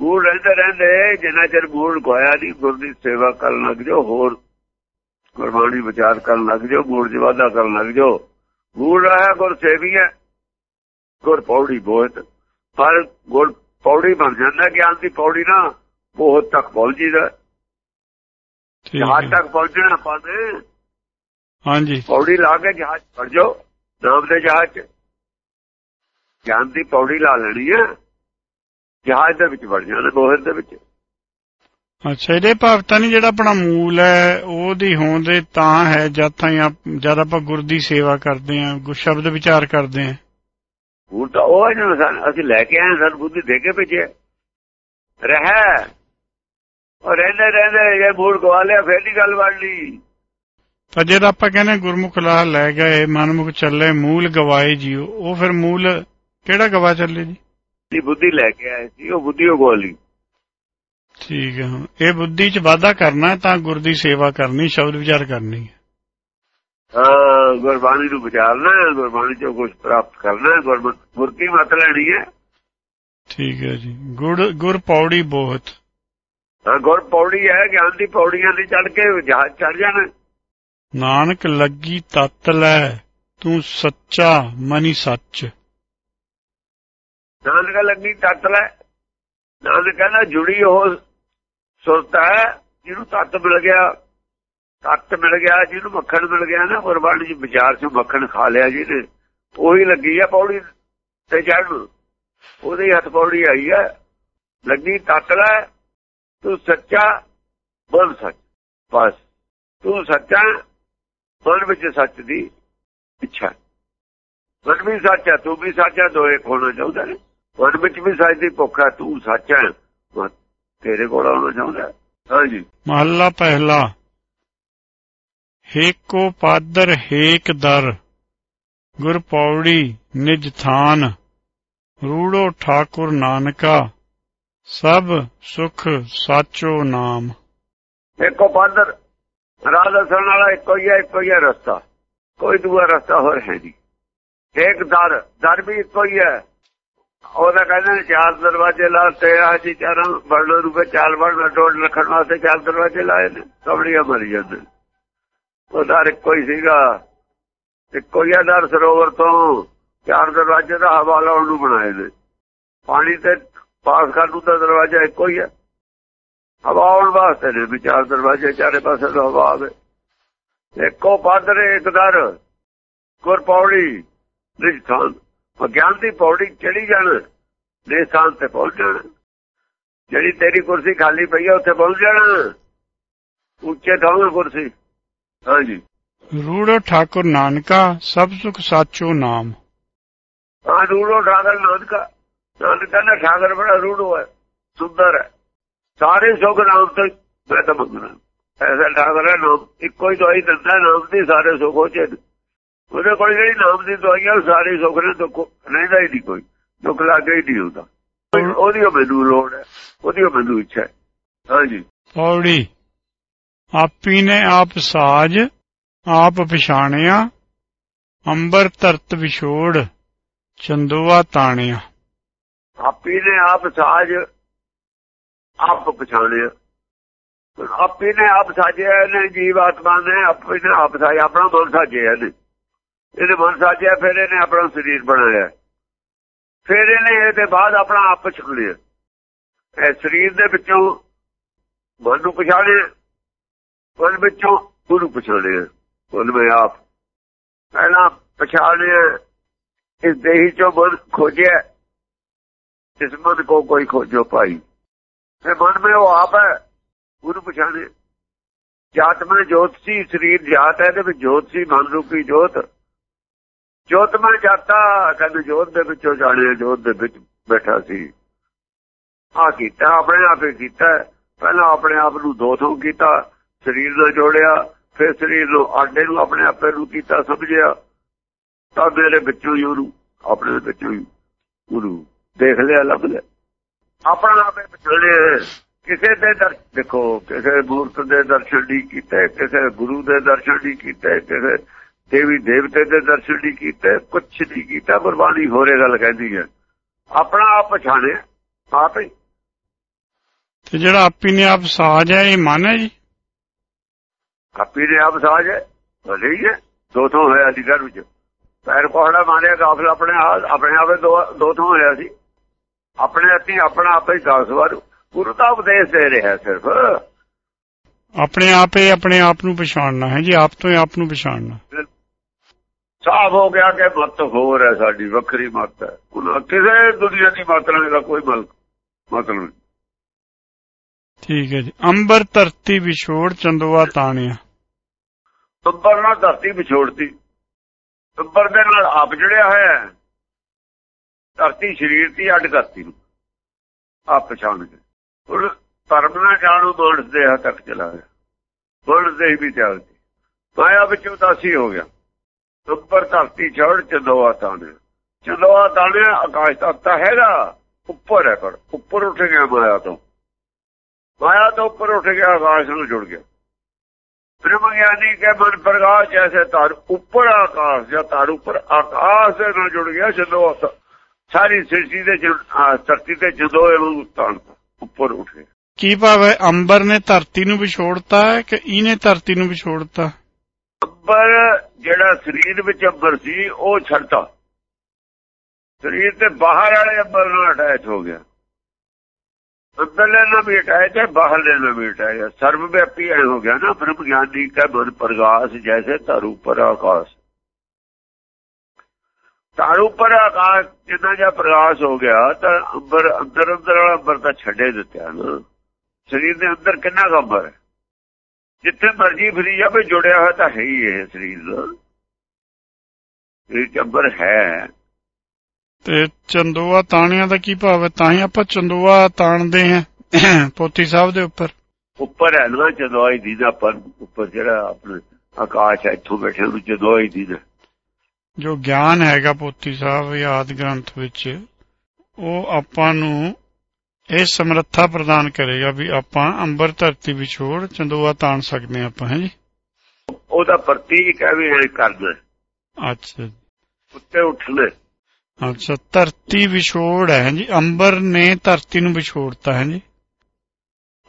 ਮੂਲ ਰਹਿੰਦੇ ਰਹਿੰਦੇ, ਜਿੰਨਾ ਚਿਰ ਮੂਲ ਗੋਇਆ ਨਹੀਂ, ਗੁਰ ਦੀ ਸੇਵਾ ਕਰਨ ਲੱਗ ਜਾਓ, ਹੋਰ ਗੁਰਬਾਣੀ ਵਿਚਾਰ ਕਰਨ ਲੱਗ ਜਾਓ, ਮੂਲ ਵਾਧਾ ਕਰਨ ਲੱਗ ਜਾਓ। ਮੂਲ ਰਹਿ ਗੁਰ ਸੇਵੀਏ ਗੁਰ ਪੌੜੀ ਬਹੁਤ ਪਰ ਗੁਰ ਪੌੜੀ ਬਣ ਜਾਂਦਾ ਗਿਆਨ ਦੀ ਪੌੜੀ ਨਾ ਬਹੁਤ ਤੱਕ ਪਹੁੰਚ ਜੀਦਾ। ਠੀਕ ਜਹਾਜ਼ ਤੱਕ ਪਹੁੰਚਣਾ ਨੇ। ਹਾਂਜੀ। ਪੌੜੀ ਲਾ ਕੇ ਜਹਾਜ਼ ਚੜ ਜਾਓ ਨਾਮ ਦੇ ਜਹਾਜ਼ 'ਚ। ਗਿਆਨ ਦੀ ਪੌੜੀ ਲਾ ਲੈਣੀ ਹੈ। ਜਹਾਜ਼ ਦੇ ਵਿੱਚ ਵੜ ਜਾਣਾ ਬੋਹਰ ਦੇ ਵਿੱਚ। ਅੱਛਾ ਇਹਦੇ ਭਾਵ ਤਾਂ ਨਹੀਂ ਜਿਹੜਾ ਆਪਣਾ ਮੂਲ ਹੈ ਉਹਦੀ ਹੋਂਦ ਤਾਂ ਹੈ ਜਦ ਤਾਈਂ ਆਪ- ਜਦ ਆਪਾਂ ਗੁਰ ਦੀ ਸੇਵਾ ਕਰਦੇ ਆਂ ਗੁਰ ਸ਼ਬਦ ਵਿਚਾਰ ਕਰਦੇ ਆਂ ਹੁਣ ਤਾਂ ਉਹ ਹੈ ਜਿਹੜਾ ਸਾਨੂੰ- ਅਸੀਂ ਲੈ ਕੇ ਆਏ ਸਾਨੂੰ ਬੁੱਧੀ ਦੇ ਕੇ ਭੇਜਿਆ। ਰਹਿ ਉਹ ਰਹਿੰਦੇ ਰਹਿੰਦੇ ਜੇ ਮੂੜ ਗਵਾ ਲਿਆ ਫੇਰ ਦੀ ਗੱਲ ਬਣ ਲਈ ਤਾਂ ਜਦ ਆਪਾਂ ਕਹਿੰਦੇ ਗੁਰਮੁਖ ਲਾਹ ਲੈ ਗਏ ਮਨਮੁਖ ਚੱਲੇ ਮੂਲ ਗਵਾਏ ਜੀਓ ਉਹ ਫਿਰ ਮੂਲ ਕਿਹੜਾ ਗਵਾ ਚੱਲੇ ਜੀ? ਦੀ ਬੁੱਧੀ ਲੈ ਕੇ ਆਏ ਸੀ ਉਹ ਬੁੱਧੀ ਉਹ ਗੋਲੀ। ਠੀਕ ਹੈ। ਇਹ ਬੁੱਧੀ 'ਚ ਵਾਧਾ ਕਰਨਾ ਤਾਂ ਗੁਰ ਦੀ ਸੇਵਾ ਕਰਨੀ ਸ਼ਬਦ ਵਿਚਾਰ ਕਰਨੀ ਹੈ। ਹਾਂ ਗੁਰਬਾਣੀ ਨੂੰ ਵਿਚਾਰਨਾ ਹੈ, ਗੁਰਬਾਣੀ ਚੋਂ ਕੁਝ ਪ੍ਰਾਪਤ ਕਰਨਾ ਹੈ, ਗੁਰਤੀ ਮਤ ਲੈਣੀ ਹੈ। ਠੀਕ ਹੈ ਜੀ। ਗੁਰ ਗੁਰ ਪੌੜੀ ਬਹੁਤ। ਹਾਂ ਗੁਰ ਪੌੜੀ ਹੈ ਗਿਆਨ ਦੀ ਪੌੜੀਆਂ ਤੇ ਚੜ ਕੇ ਜਹਾਜ਼ ਚੜ ਜਾਣਾ। ਨਾਨਕ ਲੱਗੀ ਤਤ ਲੈ ਤੂੰ ਸੱਚਾ ਮਨੀ ਸੱਚ। ਨਾਨਕ ਲੱਗੀ ਤੱਤ ਲੈ। ਨਾਨਕ ਕਹਿੰਦਾ ਜੁੜੀ ਉਹ ਸੁਰਤ ਹੈ ਜਿਹਨੂੰ ਤੱਤ ਮਿਲ ਗਿਆ। ਤੱਤ ਮਿਲ ਗਿਆ ਜਿਹਨੂੰ ਮੱਖਣ ਮਿਲ ਗਿਆ ਨਾ ਗੁਰਬਾਣੀ ਜੀ ਵਿਚਾਰ ਚ ਮੱਖਣ ਖਾ ਲਿਆ ਜਿਹਨੇ ਉਹੀ ਲੱਗੀ ਆ ਪੌੜੀ ਤੇ ਚੜ੍ਹਨ। ਉਹਦੇ ਹੱਥ ਪੌੜੀ ਆਈ ਆ, ਲੱਗੀ ਤੱਤ ਲੈ, ਤੂੰ ਸੱਚਾ ਬਣ ਸੱਚ, ਬਸ। ਤੂੰ ਸੱਚਾ ਮਨ ਵਿੱਚ ਸੱਚ ਦੀ ਇੱਛਾ। ਮਨ ਵੀ ਸੱਚ ਹੈ ਤੂੰ ਵੀ ਸੱਚ ਹੈ ਦੋਏ ਖੋਣਾ ਚਾਹੁੰਦਾ ਨੇ। ਮਨ ਵਿੱਚ ਵੀ ਸੱਚ ਦੀ ਭੁੱਖ ਆ, ਤੂੰ ਸੱਚ ਹੈ ਤੇਰੇ ਕੋਲ ਆਉਣਾ ਚਾਹੁੰਦਾ। ਹੈ। ਹਾਂਜੀ। ਮਹੱਲਾ ਪਹਿਲਾ। ਹੇਕੋ ਪਾਦਰ ਹੇਕ ਦਰ, ਗੁਰ ਪੌੜੀ ਨਿਜ ਥਾਨ, ਰੂੜੋ ਠਾਕੁਰ ਨਾਨਕਾ, ਸਭ ਸੁਖ ਸਾਚੋ ਨਾਮ। ਇੱਕੋ ਪਾਦਰ, ਰਾਹ ਦੱਸਣ ਵਾਲਾ ਇੱਕੋ ਹੀ ਹੈ, ਇੱਕੋ ਹੀ ਹੈ ਰਸਤਾ। ਕੋਈ ਦੂਆ ਰਸਤਾ ਹੋਰ ਹੈ ਨਹੀਂ। ਇੱਕ ਦਰ ਦਰ ਵੀ ਇੱਕੋ ਹੀ ਹੈ। ਉਹਦਾ ਕਹਿੰਦੇ ਨੇ, ਚਾਰ ਦਰਵਾਜ਼ੇ ਲਾਤੇ ਆ ਜੀ ਚਾਰਾਂ ਬਰਡਰ ਰੂਪੇ ਚਾਲ ਬਰਡਰ ਡੋੜ ਰੱਖਣ ਵਾਸਤੇ ਚਾਰ ਦਰਵਾਜ਼ੇ ਲਾਏ ਨੇ। ਕਬੜੀਆਂ ਮਰੀ ਜਾਂਦੇ ਉਹ ਦਰ ਇੱਕੋ ਹੀ ਸੀਗਾ। ਇੱਕੋ ਹੀ ਆ ਦਰ ਸਰੋਵਰ ਤੋਂ। ਚਾਰ ਦਰਵਾਜ਼ੇ ਦਾ ਹਵਾ ਲਾਉਣ ਨੂੰ ਬਣਾਏ ਨੇ। ਪਾਣੀ ਤੇ ਪਾਸ ਕਰਨ ਨੂੰ ਤਾਂ ਦਰਵਾਜ਼ਾ ਇੱਕੋ ਹੀ ਹੈ ਹਵਾ ਆਉਣ ਵਾਸਤੇ ਨੇ ਵਿਚਾਰ ਦਰਵਾਜ਼ੇ, ਚਾਰੇ ਪਾਸੇ ਤੋਂ ਹਵਾ ਆਵੇ। ਇੱਕੋ ਪਾਦਰੇ ਇੱਕ ਦਰ ਗੁਰ ਪੌੜੀ ਨਿਜ ਥਾਨ ਗਿਆਨ ਦੀ ਪੌੜੀ ਚੜੀ ਜਾਣ ਦੇ ਸਥਾਨ ਤੇ ਪਹੁੰਚ ਜਾਣਾ। ਜਿਹੜੀ ਤੇਰੀ ਕੁਰਸੀ ਖਾਲੀ ਪਈ ਹੈ ਉੱਥੇ ਪਹੁੰਚ ਜਾਣਾ। ਉੱਚੇ ਥਾਂ ਕੁਰਸੀ। ਹਾਂਜੀ। ਰੂੜੋ ਠਾਕੁਰ ਨਾਨਕਾ ਸਭ ਸੁਖ ਸਾਚੋ ਨਾਮ। ਹਾਂ ਰੂੜੋ ਠਾਕਰ ਨਾਨਕਾ। ਨਾਨਕ ਕਹਿੰਦਾ ਠਾਕਰ ਬੜਾ ਰੂੜੋ ਹੈ ਸੁੰਦਰ ਹੈ। ਸਾਰੇ ਸੁਖ ਨਾਮ ਤੋਂ ਮੈਂ ਤਾਂ ਮੰਗਣਾ ਐਸਾ ਠਾਕਰਾ ਨਾਮ ਇੱਕੋ ਹੀ ਦਵਾਈ ਦਿੰਦਾ ਨਾਮ ਦੀ ਸਾਰੇ ਸੁੱਖ ਹੋ ਚ ਉਹਦੇ ਕੋਲ ਜਿਹੜੀ ਨਾਮ ਦੀ ਦਵਾਈ ਆ ਸਾਰੇ ਸੁੱਖ ਨੇ ਦੁੱਖ ਰਹਿੰਦਾ ਹੀ ਨਹੀਂ ਕੋਈ ਦੁੱਖ ਲੱਗੇ ਹੀ ਨਹੀਂ ਹੁੰਦਾ। ਉਹਦੀ ਉਹ ਮੈਨੂੰ ਲੋੜ ਹੈ ਉਹਦੀ ਉਹ ਮੈਨੂੰ ਇੱਛਾ ਹੈ। ਹਾਂਜੀ। ਪੌੜੀ। ਆਪੀ ਨੇ ਆਪ ਸਾਜ, ਆਪ ਪਛਾਣਿਆ, ਅੰਬਰ ਧਰਤ ਵਿਛੋੜ, ਚੰਦੋਆ ਤਾਣਿਆ। ਆਪੀ ਨੇ ਆਪ ਸਾਜ, ਆਪ ਪਛਾਣਿਆ। ਆਪੀ ਨੇ ਆਪ ਸਾਜਿਆ ਨੇ ਜੀਵ ਆਤਮਾ ਨੇ ਆਪੀ ਨੇ ਆਪ ਸਾਜਿਆ, ਆਪਣਾ ਮਨ ਸਾਜਿਆ ਨੇ ਇਹਨੇ ਮਨ ਸਾਜਿਆ, ਫਿਰ ਇਹਨੇ ਆਪਣਾ ਸਰੀਰ ਬਣਾਇਆ। ਫਿਰ ਇਹਨੇ ਇਹਦੇ ਬਾਅਦ ਆਪਣਾ ਆਪ ਛੁਲਿਆ ਇਹ ਸਰੀਰ ਦੇ ਵਿੱਚੋਂ ਮਨ ਨੂੰ ਪਛਾਣਿਆ ਮਨ ਵਿੱਚੋਂ ਗੁਰੂ ਪਛਾਣਿਆ ਮਨ ਮੈਂ ਆਪ। ਪਹਿਲਾਂ ਪਛਾਣਿਆ ਇਸ ਦੇਹੀ ਚੋਂ ਮਨ ਖੋਜਿਆ। ਇਸ ਮਨ ਕੋ ਕੋਈ ਖੋਜੋ ਭਾਈ। ਫਿਰ ਮਨ में ਉਹ ਆਪ ਹੈ। ਗੁਰੂ ਪਛਾਣੇ ਜਾਤ ਮੈਂ ਜੋਤ ਸੀ, ਸਰੀਰ ਜਾਤ ਹੈ, ਤੇ ਵਿੱਚ ਜੋਤ ਸੀ, ਮਨ ਰੂਪੀ ਜੋਤ। ਜੋਤ ਮੈਂ ਜਾਤਾ, ਕਹਿੰਦੇ ਜੋਤ ਦੇ ਵਿੱਚੋਂ ਜਾਣਿਆ ਜੋਤ ਦੇ ਵਿੱਚ ਬੈਠਾ ਸੀ। ਆ ਕੀਤਾ, ਆਪਣੇ ਆਪੇ ਕੀਤਾ। ਪਹਿਲਾਂ ਆਪਣੇ ਆਪ ਨੂੰ ਦੋ ਥੋਂ ਕੀਤਾ। ਸਰੀਰ ਨਾਲ ਜੋੜਿਆ, ਫਿਰ ਸਰੀਰ ਨੂੰ ਆਡੇ ਨੂੰ ਆਪਣੇ ਆਪੇ ਨੂੰ ਕੀਤਾ ਸਮਝਿਆ। ਤਾਂ ਮੇਰੇ ਵਿੱਚੋਂ ਹੀ ਉਹਨੂੰ, ਆਪਣੇ ਵਿੱਚੋਂ ਹੀ ਗੁਰੂ ਦੇਖ ਲਿਆ, ਲੱਭ ਲਿਆ। ਆਪਣਾ ਆਪੇ ਪਛਾਣਿਆ ਕਿਸੇ ਦੇ ਦਰ, ਦੇਖੋ, ਕਿਸੇ ਮੂਰਤ ਦੇ ਦਰਸ਼ਨ ਨਹੀਂ ਕੀਤੇ, ਕਿਸੇ ਗੁਰੂ ਦੇ ਦਰਸ਼ਨ ਨਹੀਂ ਕੀਤੇ, ਕਿਸੇ ਦੇਵੀ ਦੇਵਤੇ ਦੇ ਦਰਸ਼ਨ ਨਹੀਂ ਕੀਤੇ, ਕੁਛ ਨਹੀਂ ਕੀਤਾ ਗੁਰਬਾਣੀ ਹੋਰੇ ਗੱਲ ਕਹਿੰਦੀ ਹੈ। ਆਪਣਾ ਆਪ ਪਛਾਣੇ ਆਪ ਹੀ। ਤੇ ਜਿਹੜਾ ਆਪੀ ਨੇ ਆਪ ਸਾਜ ਹੈ, ਇਹ ਮਨ ਹੈ ਜੀ? ਆਪੀ ਨੇ ਆਪ ਸਾਜ ਹੈ ਭਲੇ ਹੀ ਹੈ ਦੋ ਤੋਂ ਹੋਇਆ ਸੀ ਘਰ ਵਿੱਚ। ਪੈਰ ਕੋਹੜਾ ਮਾਰਿਆ ਗਾਫਲ ਆਪਣੇ ਆਪਣੇ ਆਪੇ ਦੋ ਦੋ ਤੋਂ ਹੋਇਆ ਸੀ। ਆਪਣੇ ਅੱਤੀ ਆਪਣਾ ਆਪੇ ਹੀ ਦਸ ਵਾਰ। ਗੁਰੂ ਦਾ ਉਪਦੇਸ਼ ਦੇ ਰਿਹਾ ਸਿਰਫ। ਆਪਣੇ ਆਪੇ ਆਪਣੇ ਆਪ ਨੂੰ ਪਛਾਣਨਾ ਹੈ ਜੀ ਆਪ ਤੋਂ ਆਪ ਨੂੰ ਪਛਾਣਨਾ। ਸਾਫ਼ ਹੋ ਗਿਆ ਕਿ ਮਤ ਹੋਰ ਹੈ ਸਾਡੀ ਵੱਖਰੀ ਮਤ ਹੈ। ਉਹਨਾਂ ਕਿਸੇ ਦੁਨੀਆ ਦੀ ਮਤ ਨਾਲ ਦਾ ਕੋਈ ਮਤਲਬ ਨਹੀਂ। ਠੀਕ ਹੈ ਜੀ। ਅੰਬਰ ਧਰਤੀ ਵਿਛੋੜ ਚੰਦੋਆ ਤਾਣਿਆ। ਅੰਬਰ ਨਾਲ ਧਰਤੀ ਵਿਛੋੜਤੀ। ਅੰਬਰ ਦੇ ਨਾਲ ਆਪ ਜੁੜਿਆ ਹੋਇਆ ਹੈ। ਧਰਤੀ ਸਰੀਰ ਦੀ ਅੱਡ ਕਰਤੀ ਨੂੰ ਆਪ ਪਛਾਣ ਕੇ। ਹੁਣ ਧਰਮ ਨਾਲ ਜਾਣੂ ਮਾਨਸ ਦੇ ਹੱਥ ਤੱਕ ਚਲਾ ਗਿਆ। ਮਾਨਸ ਦੇ ਵੀ ਤਿਆਗਤੀ ਮਾਇਆ ਵਿੱਚ ਉਦਾਸੀ ਹੋ ਗਿਆ। ਉੱਪਰ ਧਰਤੀ ਛੋੜ ਚੰਦੋਆ ਤਾਣੇ ਚੰਦੋਆ ਤਾਣੇ ਆਕਾਸ਼ ਤੱਕ ਹੈਗਾ। ਉੱਪਰ ਹੈ ਪਰ। ਉੱਪਰ ਉੱਠ ਗਿਆ ਮਾਇਆ ਤੋਂ। ਮਾਇਆ ਤੋਂ ਉੱਪਰ ਉੱਠ ਗਿਆ ਆਕਾਸ਼ ਨੂੰ ਜੁੜ ਗਿਆ। ਬ੍ਰਹਮ ਗਿਆਨੀ ਕੇ ਮਨ ਪ੍ਰਗਾਸ਼ ਜੈਸੇ ਤਾਰ ਉੱਪਰ ਆਕਾਸ਼ ਜਾਂ ਤਾਰ ਉੱਪਰ ਆਕਾਸ਼ ਦੇ ਨਾਲ ਜੁੜ ਗਿਆ ਜਦੋਂ ਸਾਰੀ ਸ੍ਰਿਸ਼ਟੀ ਦੇ ਧਰਤੀ ਤੇ ਜਦੋਂ ਇਹਨੂੰ ਤਾਣ ਉੱਪਰ ਉੱਠ ਕੀ ਭਾਵ ਹੈ ਅੰਬਰ ਨੇ ਧਰਤੀ ਨੂੰ ਵਿਛੋੜਤਾ ਹੈ ਕਿ ਇਹਨੇ ਧਰਤੀ ਨੂੰ ਵਿਛੋੜਤਾ? ਅੰਬਰ ਜਿਹੜਾ ਸਰੀਰ ਵਿੱਚ ਅੰਬਰ ਸੀ ਉਹ ਛੱਡਤਾ। ਸਰੀਰ ਤੇ ਬਾਹਰ ਵਾਲੇ ਅੰਬਰ ਨਾਲ ਅਟੈਚ ਹੋ ਗਿਆ। ਅੰਦਰਲੇ ਨਾਲ ਵੀ ਅਟੈਚ ਹੈ ਬਾਹਰਲੇ ਨਾਲ ਵੀ ਅਟੈਚ ਹੈ ਸਰਵ ਵਿਆਪੀ ਐ ਹੋ ਗਿਆ ਨਾ, ਬ੍ਰਹਮ ਗਿਆਨੀ ਕਾ ਮਨ ਪ੍ਰਗਾਸ, ਜੈਸੇ ਤਾਰੂ ਪਰ ਆਕਾਸ਼। ਤਾਰੂ ਪਰ ਆਕਾਸ਼ ਜਿੰਨਾ ਜਿਹਾ ਪ੍ਰਗਾਸ ਹੋ ਗਿਆ, ਤਾਂ ਅੰਬਰ, ਅੰਦਰ ਅੰਦਰ ਵਾਲਾ ਅੰਬਰ ਤਾਂ ਛੱਡੇ ਦਿੱਤਿਆ ਨਾ। ਸਰੀਰ ਦੇ ਅੰਦਰ ਕਿੰਨਾ ਅੰਬਰ ਹੈ? ਜਿੱਥੇ ਮਰਜ਼ੀ ਫਰੀ ਜਾਵੇ, ਜੁੜਿਆ ਹੋਇਆ ਤਾਂ ਹੈ ਹੀ ਇਹ ਸਰੀਰ। ਦਾ ਇਹ ਅੰਬਰ ਹੈ। ਤੇ ਚੰਦੋਆ ਤਾਣਿਆਂ ਦਾ ਕੀ ਭਾਵ ਹੈ? ਤਾਂ ਹੀ ਆਪਾਂ ਚੰਦੋਆ ਤਾਣਦੇ ਹਾਂ ਪੋਤੀ ਸਾਹਿਬ ਦੇ ਉੱਪਰ। ਉੱਪਰ ਹੈ ਨਾ ਚੰਦੋਈ ਦੀ ਦਾ ਪਰ ਉੱਪਰ ਜਿਹੜਾ ਆਪਣੇ ਆਕਾਸ਼ ਹੈ ਇੱਥੋਂ ਬੈਠੇ ਨੂੰ ਚੰਦੋਈ ਦੀ ਦਾ। ਜੋ ਗਿਆਨ ਹੈਗਾ ਪੋਤੀ ਸਾਹਿਬ ਯਾਦ ਗ੍ਰੰਥ ਵਿੱਚ ਉਹ ਆਪਾਂ ਨੂੰ ਇਹ ਸਮਰੱਥਾ ਪ੍ਰਦਾਨ ਕਰੇਗਾ ਵੀ ਆਪਾਂ ਅੰਬਰ ਧਰਤੀ ਵਿਛੋੜ ਚੰਦੋਆ ਤਾਣ ਸਕਦੇ ਆਪਾਂ ਹੈ ਜੀ? ਉਹਦਾ ਪ੍ਰਤੀਕ ਹੈ ਵੀ ਇਹ ਕਰਨਾ ਅੱਛਾ ਉੱਤੇ ਉੱਠਣਾ। ਅੱਛਾ ਧਰਤੀ ਵਿਛੋੜ ਹੈ ਜੀ ਅੰਬਰ ਨੇ ਧਰਤੀ ਨੂੰ ਵਿਛੋੜਤਾ ਹੈ ਜੀ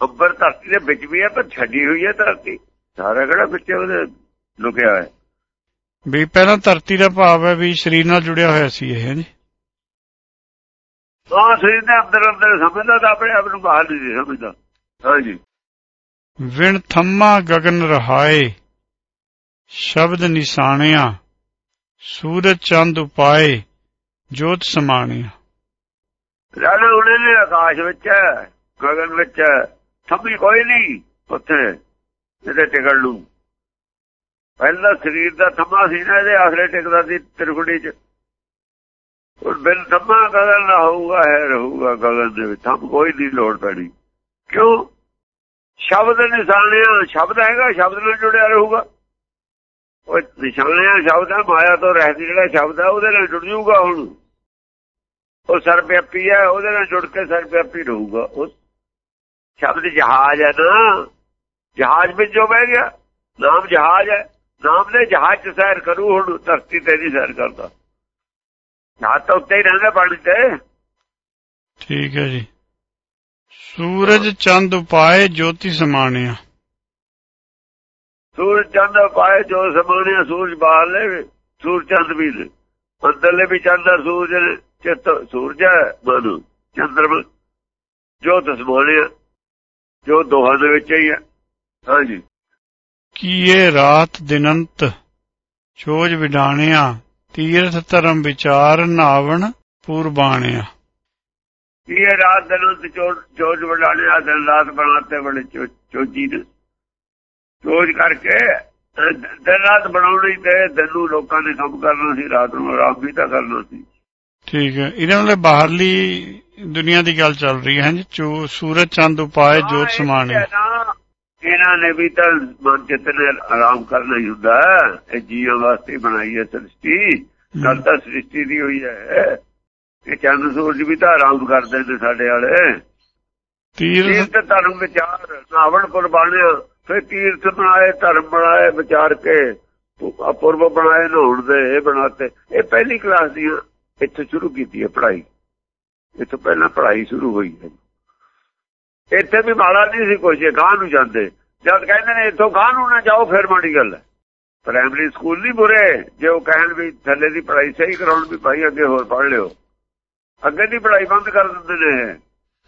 ਅੰਬਰ ਧਰਤੀ ਦੇ ਵਿੱਚ ਵੀ ਹੈ ਪਰ ਛੱਡੀ ਹੋਈ ਹੈ ਧਰਤੀ। ਸਾਰਾ ਕਿਹੜਾ ਵਿੱਚ ਉਹਦੇ ਲੁਕਿਆ ਹੈ। ਵੀ ਪਹਿਲਾਂ ਧਰਤੀ ਦਾ ਭਾਵ ਹੈ ਵੀ ਸਰੀਰ ਨਾਲ ਜੁੜਿਆ ਹੋਇਆ ਸੀ ਇਹ ਹੈ ਜੀ ਹਾਂ ਸਰੀਰ ਦੇ ਅੰਦਰ ਅੰਦਰ ਸਮਝਦਾ ਤਾਂ ਆਪਣੇ ਆਪ ਨੂੰ ਬਾਹਰ ਨਹੀਂ ਸਮਝਦਾ। ਹਾਂਜੀ। ਵਿਣ ਥੰਮਾ ਗਗਨ ਰਹਾਏ ਸ਼ਬਦ ਨਿਸ਼ਾਨਿਆ ਸੂਰਜ ਚੰਦ ਉਪਾਏ। ਜੋਤ ਸਮਾਣਿਆ ਰਾਣਾ ਉਹਨੇ ਨੇ ਆਕਾਸ਼ ਵਿੱਚ, ਗਗਨ ਵਿੱਚ ਥੰਮੀ ਕੋਈ ਨਹੀਂ ਉੱਥੇ, ਇਹਦੇ ਟਿਕਣ ਨੂੰ। ਪਹਿਲਾਂ ਸਰੀਰ ਦਾ ਥੰਮਾ ਸੀ ਨਾ, ਇਹਦੇ ਆਖਰੇ ਟਿਕਦਾ ਸੀ ਤਿਰਗੁੜੀ 'ਚ। ਉਹ ਬਿਨ ਥੰਮਾ ਗਗਨ ਨਾ ਹੋਊਗਾ ਹੈ ਰਹੂਗਾ ਗਗਨ ਦੇ ਵਿੱਚ। ਥੰਮ ਕੋਈ ਨਹੀਂ, ਲੋੜ ਪੈਣੀ। ਕਿਉਂ? ਸ਼ਬਦ ਨਿਸ਼ਾਨਿਆ, ਸ਼ਬਦ ਹੈਗਾ, ਸ਼ਬਦ ਨਾਲ ਜੁੜਿਆ ਰਹੂਗਾ। ਉਹ ਨਿਸ਼ਾਨਿਆ, ਸ਼ਬਦ ਹੈ ਮਾਇਆ ਤੋਂ ਰਹਿਤ ਜਿਹੜਾ ਸ਼ਬਦ ਹੈ ਉਹਦੇ ਨਾਲ ਜੁੜ ਜਾਊਗਾ ਹੁਣ। ਉਹ ਸਰਵਿਆਪੀ ਹੈ ਉਹਦੇ ਨਾਲ ਜੁੜ ਕੇ ਸਰਵਿਆਪੀ ਰਹੂਗਾ। ਉਹ ਸ਼ਬਦ ਜਹਾਜ਼ ਹੈ ਨਾ। ਜਹਾਜ਼ ਵਿੱਚ ਜੋ ਬਹਿ ਗਿਆ ਨਾਮ ਜਹਾਜ਼ ਹੈ। ਨਾਮ ਦੇ ਜਹਾਜ਼ 'ਚ ਸੈਰ ਕਰੂ ਹੁਣ ਧਰਤੀ ਤੇ ਨਹੀਂ ਸੈਰ ਕਰਦਾ। ਜਹਾਜ਼ ਤਾਂ ਉੱਤੇ ਹੀ ਰਹਿੰਦਾ ਪਾਣੀ ਤੇ। ਠੀਕ ਹੈ ਜੀ। ਸੂਰਜ ਚੰਦ ਉਪਾਏ ਜੋਤੀ ਸਮਾਣਿਆ। ਸੂਰਜ ਚੰਦ ਪਾਏ ਜੋ ਸਮਾਣਿਆ ਸੂਰਜ ਬਾਹਰ ਲੈ ਸੂਰਜ ਚੰਦ ਵੀ ਅੰਦਰਲੇ ਵੀ ਚੰਦ ਸੂਰਜ ਨੇ। ਚਿੱਤ ਸੂਰਜ ਮਨ ਚੰਦਰਮ ਜੋਤ ਸਮਾਣਿਆ ਜੋ ਦੋਹਾਂ ਦੇ ਵਿੱਚ ਹੀ ਹੈ ਹਾਂਜੀ। ਕੀਏ ਰਾਤ ਦਿਨੰਤ ਚੋਜ ਵਿਡਾਣਿਆ ਤੀਰਥ ਧਰਮ ਵਿਚਾਰ ਨਾਵਣ ਪੂਰਬਾਣਿਆ? ਇਹ ਰਾਤ ਦਿਨ ਤੇ ਚੋਜ ਵਡਾਣੇ ਆ ਦਿਨ ਰਾਤ ਬਣਾਤੇ ਬੜੇ ਚੋਜੀ ਨੇ ਚੋਜ ਕਰਕੇ ਦਿਨ ਰਾਤ ਬਣਾਉਣੀ ਤੇ ਦਿਨ ਨੂੰ ਲੋਕਾਂ ਨੇ ਕੰਮ ਕਰਨਾ ਸੀ ਰਾਤ ਨੂੰ ਆਰਾਮ ਵੀ ਤਾਂ ਕਰਨਾ ਸੀ। ਠੀਕ ਹੈ। ਇਹਨਾਂ ਦੇ ਬਾਹਰਲੀ ਦੁਨੀਆ ਦੀ ਗੱਲ ਚੱਲ ਰਹੀ ਹੈ ਜੀ ਸੂਰਜ ਚੰਦ ਉਪਾਏ ਜੋਤ ਸਮਾਣੇ ਇਹਨਾਂ ਨੇ ਵੀ ਤਾਂ ਮਨ ਚਿੱਤ ਨੇ ਆਰਾਮ ਕਰਨਾ ਹੀ ਹੁੰਦਾ। ਇਹ ਜੀਵ ਵਾਸਤੇ ਬਣਾਈ ਹੈ ਸ੍ਰਿਸ਼ਟੀ। ਕਰਤਾ ਸ੍ਰਿਸ਼ਟੀ ਦੀ ਹੋਈ ਹੈ। ਇਹ ਚੰਦ ਸੂਰਜ ਵੀ ਤਾਂ ਆਰਾਮ ਕਰਦੇ ਨੇ ਸਾਡੇ ਵਾਲੇ। ਤੀਰਥ ਧਰਮ ਵਿਚਾਰ ਨਾਵਣ ਕੁਰਬਾਨਿਆ ਫਿਰ ਤੀਰਥ ਬਣਾਏ ਧਰਮ ਬਣਾਏ ਵਿਚਾਰ ਕੇ ਅਪੂਰਵ ਬਣਾਏ ਨਹਾਉਣ ਦੇ ਇਹ ਬਣਾਤੇ। ਇਹ ਪਹਿਲੀ ਕਲਾਸ ਦੀ ਇੱਥੇ ਸ਼ੁਰੂ ਕੀਤੀ ਹੈ ਪੜ੍ਹਾਈ। ਇੱਥੇ ਪਹਿਲਾਂ ਪੜ੍ਹਾਈ ਸ਼ੁਰੂ ਹੋਈ ਹੈ। ਇੱਥੇ ਵੀ ਮਾੜਾ ਨਹੀਂ ਸੀ ਕੁਝ ਗਾਂ ਨੂੰ ਜਾਂਦੇ। ਜਦ ਕਹਿੰਦੇ ਨੇ, ਇੱਥੋਂ ਗਾਂ ਨੂੰ ਨਾ ਜਾਓ, ਫਿਰ ਮਾੜੀ ਗੱਲ ਹੈ। ਪ੍ਰਾਇਮਰੀ ਸਕੂਲ ਨਹੀਂ ਬੁਰੇ। ਜੇ ਉਹ ਕਹਿਣ ਵੀ ਥੱਲੇ ਦੀ ਪੜ੍ਹਾਈ ਸਹੀ ਕਰਾਉਣ ਵੀ ਭਾਈ ਅੱਗੇ ਹੋਰ ਪੜ੍ਹ ਲਿਓ। ਅੱਗੇ ਦੀ ਪੜ੍ਹਾਈ ਬੰਦ ਕਰ ਦਿੰਦੇ ਨੇ।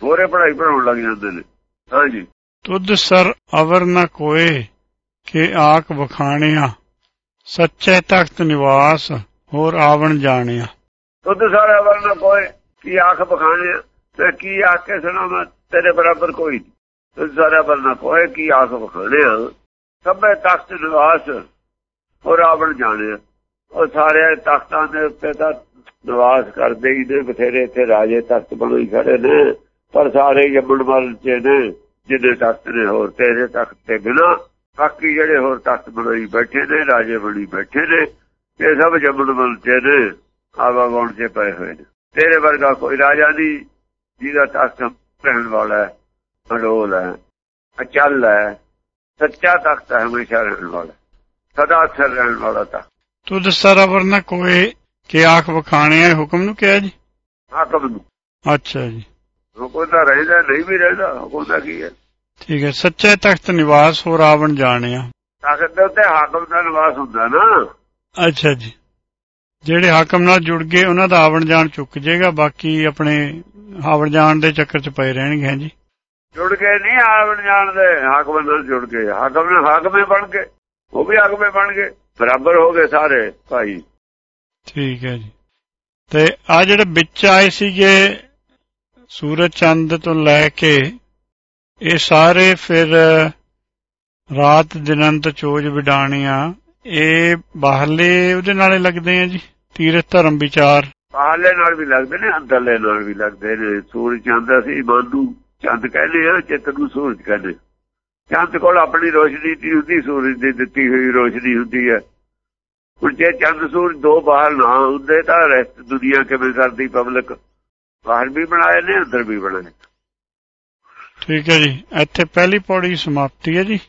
ਹੋਰੇ ਪੜ੍ਹਾਈ ਪੜਾਉਣ ਲੱਗ ਜਾਂਦੇ ਨੇ। ਹਾਂਜੀ। ਤੁਧ ਸਰ ਅਵਰ ਨ ਕੋਏ ਕਿ ਆਖ ਬਖਾਣਿਆ ਸੱਚੇ ਤਖਤ ਨਿਵਾਸ, ਹੋਰ ਆਵਣ ਜਾਣਿਆ। ਤੁਧ ਸਾਰਾ ਵਰਨਾ ਨ ਕੋਏ ਕਿ ਆਖ ਬਖਾਣਿਆ ਤੇ ਕੀ ਆਖ ਕੇ ਸੁਣਾਵਾਂ ਤੇਰੇ ਬਰਾਬਰ ਕੋਈ ਤੁਧ ਸਰ ਅਵਰ ਨ ਕੀ ਆਖ ਬਖਾਣਿਆ ਸਭੇ ਤਖਤ ਨਿਵਾਸ ਹੋਰ ਆਵਣ ਜਾਣਿਆ ਉਹ ਸਾਰੇ ਤਖਤਾਂ ਦੇ ਉੱਤੇ ਤਾਂ ਨਿਵਾਸ ਕਰਦੇ ਹੀ ਨੇ, ਬਥੇਰੇ ਇੱਥੇ ਰਾਜੇ ਤਖਤ ਬਣੇ ਖੜੇ ਨੇ, ਪਰ ਸਾਰੇ ਜੰਮਣ ਵਾਲ ਚ ਨੇ ਜਿਹਦੇ ਤਖਤ ਨੇ ਹੋਰ ਤੇਰੇ ਤਖਤ ਤੇ ਬਿਨਾ। ਬਾਕੀ ਜਿਹੜੇ ਹੋਰ ਤਖਤ ਬਣਾਈ ਬੈਠੇ ਨੇ, ਰਾਜੇ ਬਣੀ ਬੈਠੇ ਨੇ, ਇਹ ਸਭ ਜੰਮਣ ਵਾਲ ਚ ਨੇ। ਆਵਾ ਗੌਣ ਚ ਪਏ ਹੋਏ ਨੇ। ਤੇਰੇ ਵਰਗਾ ਕੋਈ ਰਾਜਾ ਨਹੀਂ ਜਿਹਦਾ ਤਖਤ ਰਹਿਣ ਵਾਲਾ ਹੈ ਅਡੋਲ ਹੈ ਅਚਲ ਹੈ ਸੱਚਾ ਤਖਤ ਹੈ ਹਮੇਸ਼ਾ ਰਹਿਣ ਵਾਲਾ ਸਦਾ ਅਸਰ ਰਹਿਣ ਵਾਲਾ ਤਖਤ ਤੁਧ ਸਰਵਰ ਨ ਕੋਏ ਕਿ ਆਖ ਵਖਾਣੇ ਹੁਕਮ ਨੂੰ ਕਿਹਾ ਜੀ? ਹਾਕਮ ਨੂੰ। ਅੱਛਾ ਜੀ। ਹੁਕਮ ਦਾ ਰਹਿਦਾ ਨਹੀਂ ਵੀ ਰਹਿਦਾ ਹੁਕਮ ਦਾ ਕੀ ਹੈ? ਠੀਕ ਹੈ ਸੱਚੇ ਤਖਤ ਨਿਵਾਸ ਹੋ ਰਾਵਣ ਜਾਣਿਆ। ਤਖਤ ਦੇ ਉੱਤੇ ਹਾਕਮ ਦਾ ਨਿਵਾਸ ਹੁੰਦਾ ਨਾ। ਅੱਛਾ ਜੀ। ਜਿਹੜੇ ਹਾਕਮ ਨਾਲ ਜੁੜ ਗਏ ਉਹਨਾਂ ਦਾ ਆਵਣ ਜਾਣ ਚੁੱਕ ਜਾਏਗਾ ਬਾਕੀ ਆਪਣੇ ਆਵਣ ਜਾਣ ਦੇ ਚੱਕਰ 'ਚ ਪਏ ਰਹਿਣਗੇ ਜੀ। ਜੁੜ ਕੇ ਨਹੀਂ ਆਵਣ ਜਾਣ ਦੇ ਹਾਕਮ ਨਾਲ ਜੁੜ ਕੇ ਹਾਕਮ ਨੇ ਹਾਕਮੇ ਬਣ ਕੇ ਉਹ ਵੀ ਹਾਕਮੇ ਬਣ ਗਏ। ਬਰਾਬਰ ਹੋ ਗਏ ਸਾਰੇ ਭਾਈ। ਠੀਕ ਹੈ ਜੀ। ਤੇ ਆ ਜਿਹੜੇ ਵਿੱਚ ਆਏ ਸੀਗੇ ਸੂਰਜ ਚੰਦ ਤੋਂ ਲੈ ਕੇ ਇਹ ਸਾਰੇ ਫਿਰ ਰਾਤ ਦਿਨੰਤ ਚੋਜ ਵਿਡਾਣੀਆਂ ਇਹ ਬਾਹਰਲੇ ਉਹਦੇ ਨਾਲੇ ਲੱਗਦੇ ਆ ਜੀ? ਤੀਰਥ ਧਰਮ ਵਿਚਾਰ। ਬਾਹਰਲੇ ਨਾਲ ਵੀ ਲੱਗਦੇ ਨੇ ਅੰਦਰਲੇ ਨਾਲ ਵੀ ਲੱਗਦੇ ਨੇ। ਸੂਰਜ ਚੰਦ ਅਸੀਂ ਬੰਦੂ ਚੰਦ ਕਹਿੰਦੇ ਆ ਚਿੱਤ ਨੂੰ ਸੂਰਜ ਕਹਿੰਦੇ ਚੰਦ ਕੋਲ ਆਪਣੀ ਰੋਸ਼ਨੀ ਦੀ ਹੁੰਦੀ ਸੂਰਜ ਦੀ ਦਿੱਤੀ ਹੋਈ ਰੋਸ਼ਨੀ ਹੁੰਦੀ ਹੈ। ਹੁਣ ਜੇ ਚੰਦ ਸੂਰਜ ਦੋ ਬਾਹਰ ਨਾ ਹੁੰਦੇ ਤਾਂ ਰੈਸਟ ਦੁਨੀਆ ਕਿਵੇਂ ਕਰਦੀ ਪਬਲਿਕ? ਬਾਹਰ ਵੀ ਬਣਾਏ ਨੇ ਅੰਦਰ ਵੀ ਬਣਾਏ ਠੀਕ ਹੈ ਜੀ। ਇੱਥੇ ਪਹਿਲੀ ਪੌੜੀ ਸਮਾਪਤੀ ਹੈ ਜੀ।